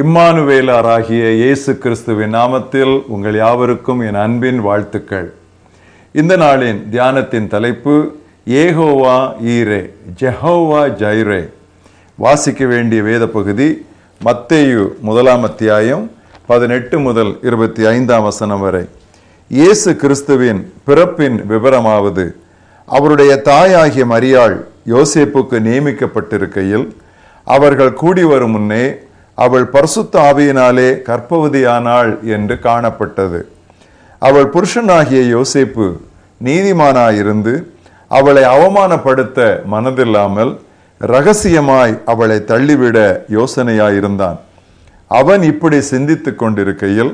இம்மானுவேலாராகிய இயேசு கிறிஸ்துவின் நாமத்தில் உங்கள் யாவருக்கும் என் அன்பின் வாழ்த்துக்கள். இந்த நாளின் தியானத்தின் தலைப்பு ஏகோவா ஈரே ஜெஹோவா ஜைரே. வாசிக்க வேண்டிய வேத பகுதி மத்தேயு முதலாம் அத்தியாயம் பதினெட்டு முதல் இருபத்தி ஐந்தாம் வசனம் வரை. இயேசு கிறிஸ்துவின் பிறப்பின் விவரமாவது அவருடைய தாயாகிய மரியாள் யோசேப்புக்கு நியமிக்கப்பட்டிருக்கையில் அவர்கள் கூடி வரும் முன்னே அவள் பரிசுத்த ஆவியினாலே கற்பவதியானாள் என்று காணப்பட்டது. அவள் புருஷனாகிய யோசேப்பு நீதிமானாயிருந்து அவளை அவமானப்படுத்த மனதில்லாமல் ரகசியமாய் அவளை தள்ளிவிட யோசனையாயிருந்தான். அவன் இப்படி சிந்தித்து கொண்டிருக்கையில்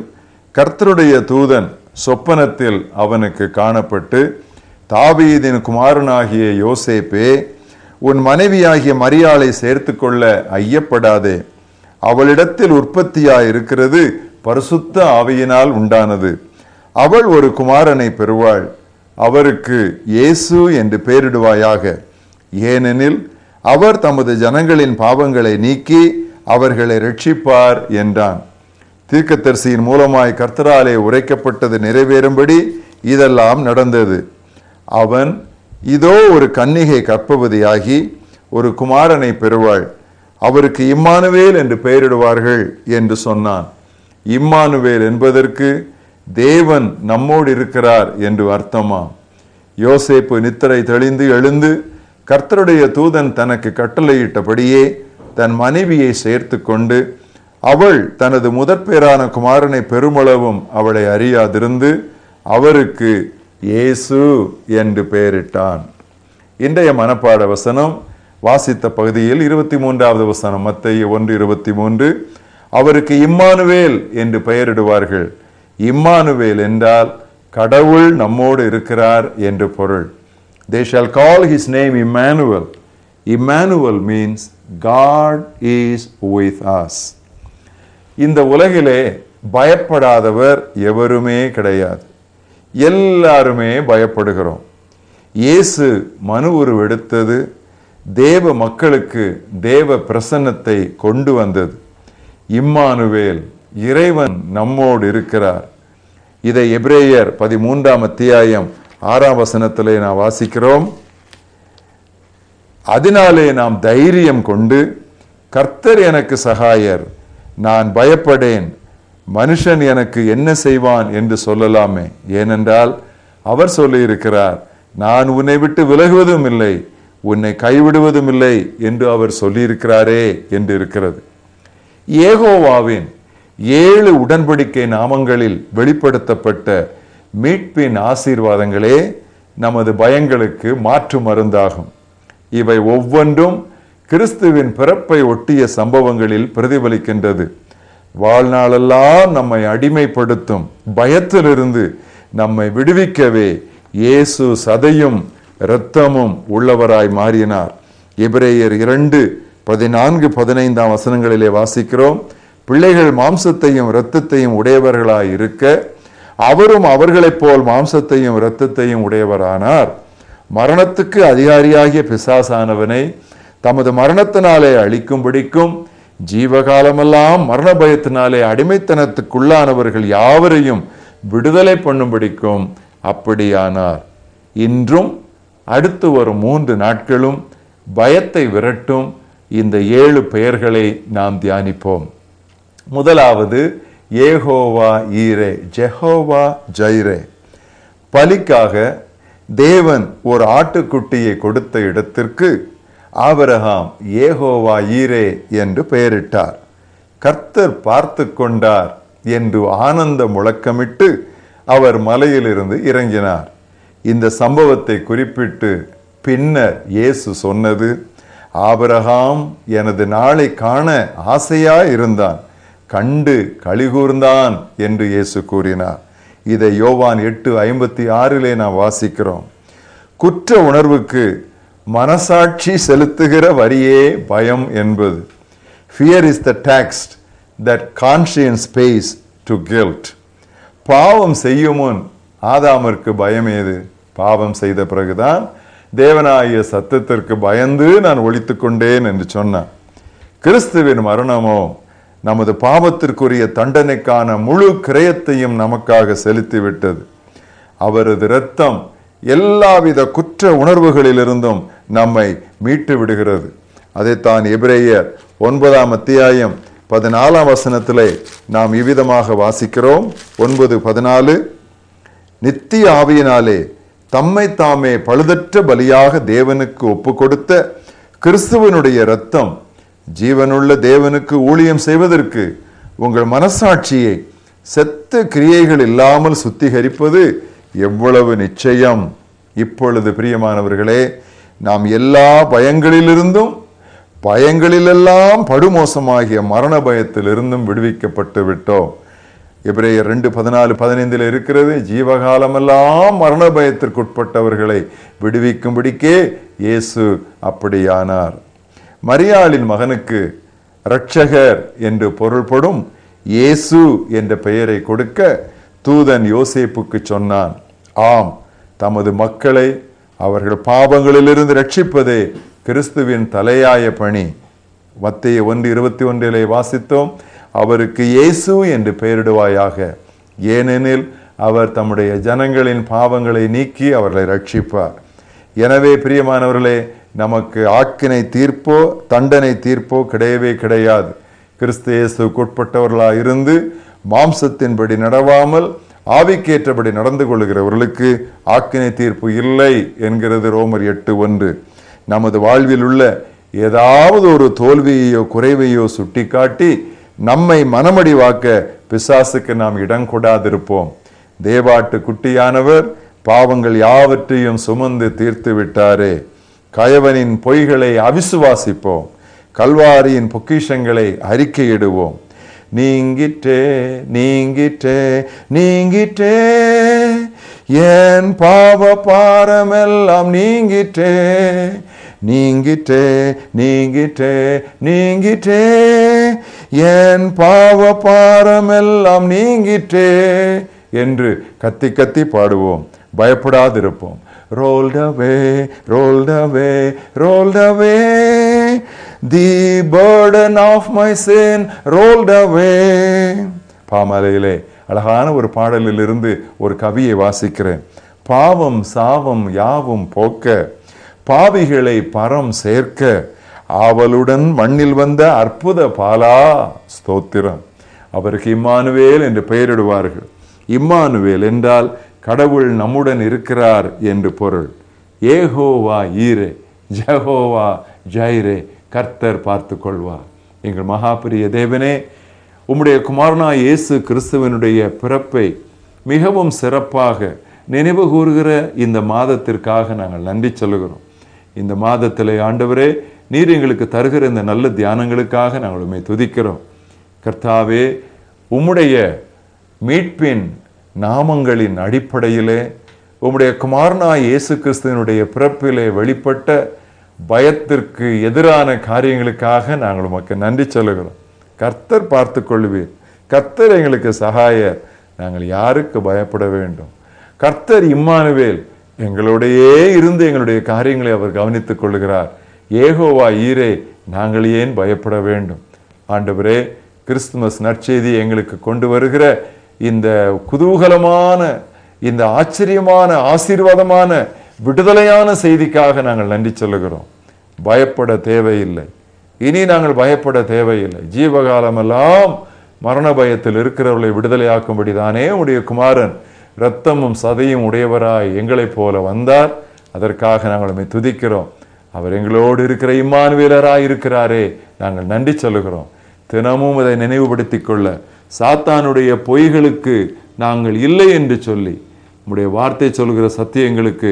கர்த்தருடைய தூதன் சொப்பனத்தில் அவனுக்கு காணப்பட்டு தாவீதின் குமாரனாகிய யோசேப்பே உன் மனைவியாகிய மரியாளை சேர்த்துக்கொள்ள ஐயப்படாதே. அவளிடத்தில் உற்பத்தியாய் இருக்கிறது பரிசுத்த ஆவியினால் உண்டானது. அவள் ஒரு குமாரனை பெறுவாள். அவருக்கு இயேசு என்று பெயரிடுவாயாக. ஏனெனில் அவர் தமது ஜனங்களின் பாவங்களை நீக்கி அவர்களை ரட்சிப்பார் என்றான். தீர்க்கத்தரிசியின் மூலமாய் கர்த்தராலே உரைக்கப்பட்டது நிறைவேறும்படி இதெல்லாம் நடந்தது. அவன் இதோ ஒரு கன்னிகை கற்பவதியாகி ஒரு குமாரனை பெறுவாள். அவருக்கு இம்மானுவேல் என்று பெயரிடுவார்கள் என்று சொன்னான். இம்மானுவேல் என்பதற்கு தேவன் நம்மோடு இருக்கிறார் என்று அர்த்தமா யோசேப்பு நித்திரை தெளிந்து எழுந்து கர்த்தருடைய தூதன் தனக்கு கட்டளையிட்டபடியே தன் மனைவியை சேர்த்து கொண்டு அவள் தனது முதற்பேரான குமாரனை பெருமளவும் அவளை அறியாதிருந்து அவருக்கு இயேசு என்று பெயரிட்டான். இன்றைய மனப்பாட வசனம் வாசித்த பகுதியில் இருபத்தி மூன்றாவது வசனம் மத்திய ஒன்று இருபத்தி மூன்று அவருக்கு இம்மானுவேல் என்று பெயரிடுவார்கள். இம்மானுவேல் என்றால் கடவுள் நம்மோடு இருக்கிறார் என்று பொருள். They shall call his name Immanuel Immanuel means God is with us இந்த உலகிலே பயப்படாதவர் எவருமே கிடையாது. எல்லாருமே பயப்படுகிறோம். இயேசு மனு உருவெடுத்தது தேவ மக்களுக்கு தேவ பிரசன்னத்தை கொண்டு வந்தது. இம்மானுவேல் இறைவன் நம்மோடு இருக்கிறார். இதை எப்ரேயர் பதிமூன்றாம் அத்தியாயம் ஆறாம் வசனத்திலே நாம் வாசிக்கிறோம். அதனாலே நாம் தைரியம் கொண்டு கர்த்தர் எனக்கு சகாயர் நான் பயப்படேன் மனுஷன் எனக்கு என்ன செய்வான் என்று சொல்லலாமே. ஏனென்றால் அவர் சொல்லியிருக்கிறார் நான் உன்னை விட்டு விலகுவதும் இல்லை உன்னை கைவிடுவதும் இல்லை என்று அவர் சொல்லியிருக்கிறாரே என்று இருக்கிறது. ஏகோவாவின் ஏழு உடன்படிக்கை நாமங்களில் வெளிப்படுத்தப்பட்ட மீட்பின் ஆசீர்வாதங்களே நமது பயங்களுக்கு மாற்று மருந்தாகும். இவை ஒவ்வொன்றும் கிறிஸ்துவின் பிறப்பை ஒட்டிய சம்பவங்களில் பிரதிபலிக்கின்றது. வாழ்நாளெல்லாம் நம்மை அடிமைப்படுத்தும் பயத்திலிருந்து நம்மை விடுவிக்கவே இயேசு சதையும் இரத்தமும் உள்ளவராய் மாறினார். எபிரேயர் இரண்டு பதினான்கு பதினைந்தாம் வசனங்களிலே வாசிக்கிறோம். பிள்ளைகள் மாம்சத்தையும் இரத்தத்தையும் உடையவர்களாய் இருக்க அவரும் அவர்களைப் போல் மாம்சத்தையும் இரத்தத்தையும் உடையவரானார். மரணத்துக்கு அதிகாரியாகிய பிசாசானவனை தமது மரணத்தினாலே அழிக்கும்படிக்கும் ஜீவகாலமெல்லாம் மரண பயத்தினாலே அடிமைத்தனத்துக்குள்ளானவர்கள் யாவரையும் விடுதலை பண்ணும்படிக்கும் அப்படியானார். இன்றும் அடுத்து வரும் மூன்று நாட்களும் பயத்தை விரட்டும் இந்த ஏழு பெயர்களை நாம் தியானிப்போம். முதலாவது ஏகோவா ஈரே ஜெஹோவா ஜைரே. பலிக்காக தேவன் ஒரு ஆட்டுக்குட்டியை கொடுத்த இடத்திற்கு ஆபரகாம் ஏகோவா ஈரே என்று பெயரிட்டார். கர்த்தர் பார்த்து கொண்டார் என்று ஆனந்த முழக்கமிட்டு அவர் மலையிலிருந்து இறங்கினார். இந்த சம்பவத்தை குறிப்பிட்டு பின்னர் இயேசு சொன்னது ஆபரகாம் எனது நாளை காண ஆசையா இருந்தான் கண்டு கழிகூர்ந்தான் என்று இயேசு கூறினார். இதை யோவான் எட்டு ஐம்பத்தி ஆறிலே நாம் வாசிக்கிறோம். குற்ற உணர்வுக்கு மனசாட்சி செலுத்துகிற வரியே பயம் என்பது. Fear is the tax that conscience pays to guilt பாவம் செய்யும் முன் ஆதாமிற்கு பயம் ஏது? பாவம் செய்த பிறகுதான் தேவனாகிய சத்தத்திற்கு பயந்து நான் ஒழித்துக்கொண்டேன் என்று சொன்னான். கிறிஸ்துவின் மரணமோ நமது பாவத்திற்குரிய தண்டனைக்கான முழு கிரயத்தையும் நமக்காக செலுத்திவிட்டது. அவரது இரத்தம் எல்லாவித குற்ற உணர்வுகளிலிருந்தும் நம்மை மீட்டு விடுகிறது. அதைத்தான் எபிரேயர் ஒன்பதாம் அத்தியாயம் பதினாலாம் வசனத்திலே நாம் இவ்விதமாக வாசிக்கிறோம். ஒன்பது பதினாலு நித்திய ஆவியினாலே தம்மை தாமே பழுதற்ற பலியாக தேவனுக்கு ஒப்பு கொடுத்த கிறிஸ்துவனுடைய இரத்தம் ஜீவனுள்ள தேவனுக்கு ஊழியம் செய்வதற்கு உங்கள் மனசாட்சியை செத்த கிரியைகள் இல்லாமல் சுத்திகரிப்பது எவ்வளவு நிச்சயம். இப்பொழுது பிரியமானவர்களே நாம் எல்லா பயங்களிலிருந்தும் பயங்களிலெல்லாம் படுமோசமாகிய மரண பயத்திலிருந்தும் விடுவிக்கப்பட்டு விட்டோம். எபிரேயர் ரெண்டு பதினாலு பதினைந்தில் இருக்கிறது ஜீவகாலமெல்லாம் மரண பயத்திற்குட்பட்டவர்களை விடுவிக்கும்படிக்கே இயேசு அப்படியானார். மரியாளின் மகனுக்கு இரட்சகர் என்று பொருள்படும் இயேசு என்ற பெயரை கொடுக்க தூதன் யோசேப்புக்கு சொன்னான் ஆம் தமது மக்களை அவர்கள் பாவங்களிலிருந்து ரட்சிப்பதே கிறிஸ்துவின் தலையாய பணி. மத்திய ஒன்று இருபத்தி ஒன்றிலே வாசித்தோம் அவருக்கு இயேசு என்று பெயரிடுவாயாக. ஏனெனில் அவர் தம்முடைய ஜனங்களின் பாவங்களை நீக்கி அவர்களை ரட்சிப்பார் எனவே பிரியமானவர்களே நமக்கு ஆக்கினை தீர்ப்போ தண்டனை தீர்ப்போ கிடையவே கிடையாது. கிறிஸ்து இயேசுக்குட்பட்டவர்களா இருந்து மாம்சத்தின்படி நடவாமல் ஆவிக்கேற்றபடி நடந்து கொள்கிறவர்களுக்கு ஆக்கினை தீர்ப்பு இல்லை என்கிறது ரோமர் எட்டு ஒன்று. நமது வாழ்வில் உள்ள ஏதாவது ஒரு தோல்வியையோ குறைவையோ சுட்டிக்காட்டி நம்மை மனமடிவாக்க பிசாசுக்கு நாம் இடம் கொடாதிருப்போம். தேவாட்டு குட்டியானவர் பாவங்கள் யாவற்றையும் சுமந்து தீர்த்து விட்டாரே. கயவனின் பொய்களை அவிசுவாசிப்போம். கல்வாரியின் பொக்கிஷங்களை அறிக்கையிடுவோம். நீங்கிட்டே நீங்கிட்டே நீங்கிட்டே என் பாவ பாரமெல்லாம் நீங்கிட்டே நீங்கிட்டே நீங்கிட்டே நீங்கிட்டே என் பாவ பாரமெல்லாம் நீங்கிட்டே என்று கத்தி கத்தி பாடுவோம். பயப்படாதிருப்போம். Rolled away rolled away rolled away the burden of my sin rolled away பாமலையிலே அழகான ஒரு பாடலில் இருந்து ஒரு கவியை வாசிக்கிறேன். பாவம் சாவம் யாவும் போக்க பாவிகளை பரம் சேர்க்க ஆவலுடன் மண்ணில் வந்த அற்புத பாலா ஸ்தோத்திரம். அவருக்கு இம்மானுவேல் என்று பெயரிடுவார்கள். இம்மானுவேல் என்றால் கடவுள் நம்முடன் இருக்கிறார் என்று பொருள். ஏகோவா ஈரே ஜஹோவா ஜைரே கர்த்தர் பார்த்து கொள்வார். எங்கள் மகாபிரிய தேவனே உம்முடைய குமாரனா இயேசு கிறிஸ்துவனுடைய பிறப்பை மிகவும் சிறப்பாக நினைவு கூறுகிற இந்த மாதத்திற்காக நாங்கள் நன்றி சொல்லுகிறோம். இந்த மாதத்திலே ஆண்டவரே நீர் எங்களுக்கு தருகிற இந்த நல்ல தியானங்களுக்காக நாங்கள் உண்மை துதிக்கிறோம். கர்த்தாவே உம்முடைய மீட்பின் நாமங்களின் அடிப்படையிலே உம்முடைய குமாரனா இயேசு கிறிஸ்துவனுடைய பிறப்பிலே வெளிப்பட்ட பயத்திற்கு எதிரான காரியங்களுக்காக நாங்கள் உமக்கு நன்றி சொல்லுகிறோம். கர்த்தர் பார்த்து கொள்வீர் கர்த்தர் எங்களுக்கு சகாயர். நாங்கள் யாருக்கு பயப்பட வேண்டும்? கர்த்தர் இம்மானுவேல் எங்களோடையே இருந்து எங்களுடைய காரியங்களை அவர் கவனித்துக் கொள்கிறார் ஏகோவா ஈரே நாங்கள் ஏன் பயப்பட வேண்டும்? ஆண்டவரே கிறிஸ்துமஸ் நற்செய்தி எங்களுக்கு கொண்டு வருகிற இந்த குதூகலமான இந்த ஆச்சரியமான ஆசீர்வாதமான விடுதலையான செய்திக்காக நாங்கள் நன்றி சொல்லுகிறோம். பயப்பட தேவையில்லை. இனி நாங்கள் பயப்பட தேவையில்லை. ஜீவகாலமெல்லாம் மரண பயத்தில் இருக்கிறவர்களை விடுதலையாக்கும்படி தானே உடைய குமாரன் இரத்தமும் சதையும் உடையவராய் எங்களைப் போல வந்தார். அதற்காக நாங்கள் துதிக்கிறோம். அவர் எங்களோடு இருக்கிற இம்மானுவேலராய் இருக்கிறாரே நாங்கள் நன்றி சொல்லுகிறோம். தினமும் அதை நினைவுபடுத்திக் கொள்ள சாத்தானுடைய பொய்களுக்கு நாங்கள் இல்லை என்று சொல்லி உம்முடைய வார்த்தை சொல்கிற சத்தியங்களுக்கு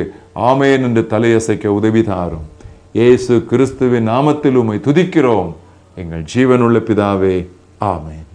ஆமேன் என்று தலையசைக்க உதவி தாரும். இயேசு கிறிஸ்துவின் நாமத்தில் உமை துதிக்கிறோம். எங்கள் ஜீவனுள்ள பிதாவே ஆமேன்.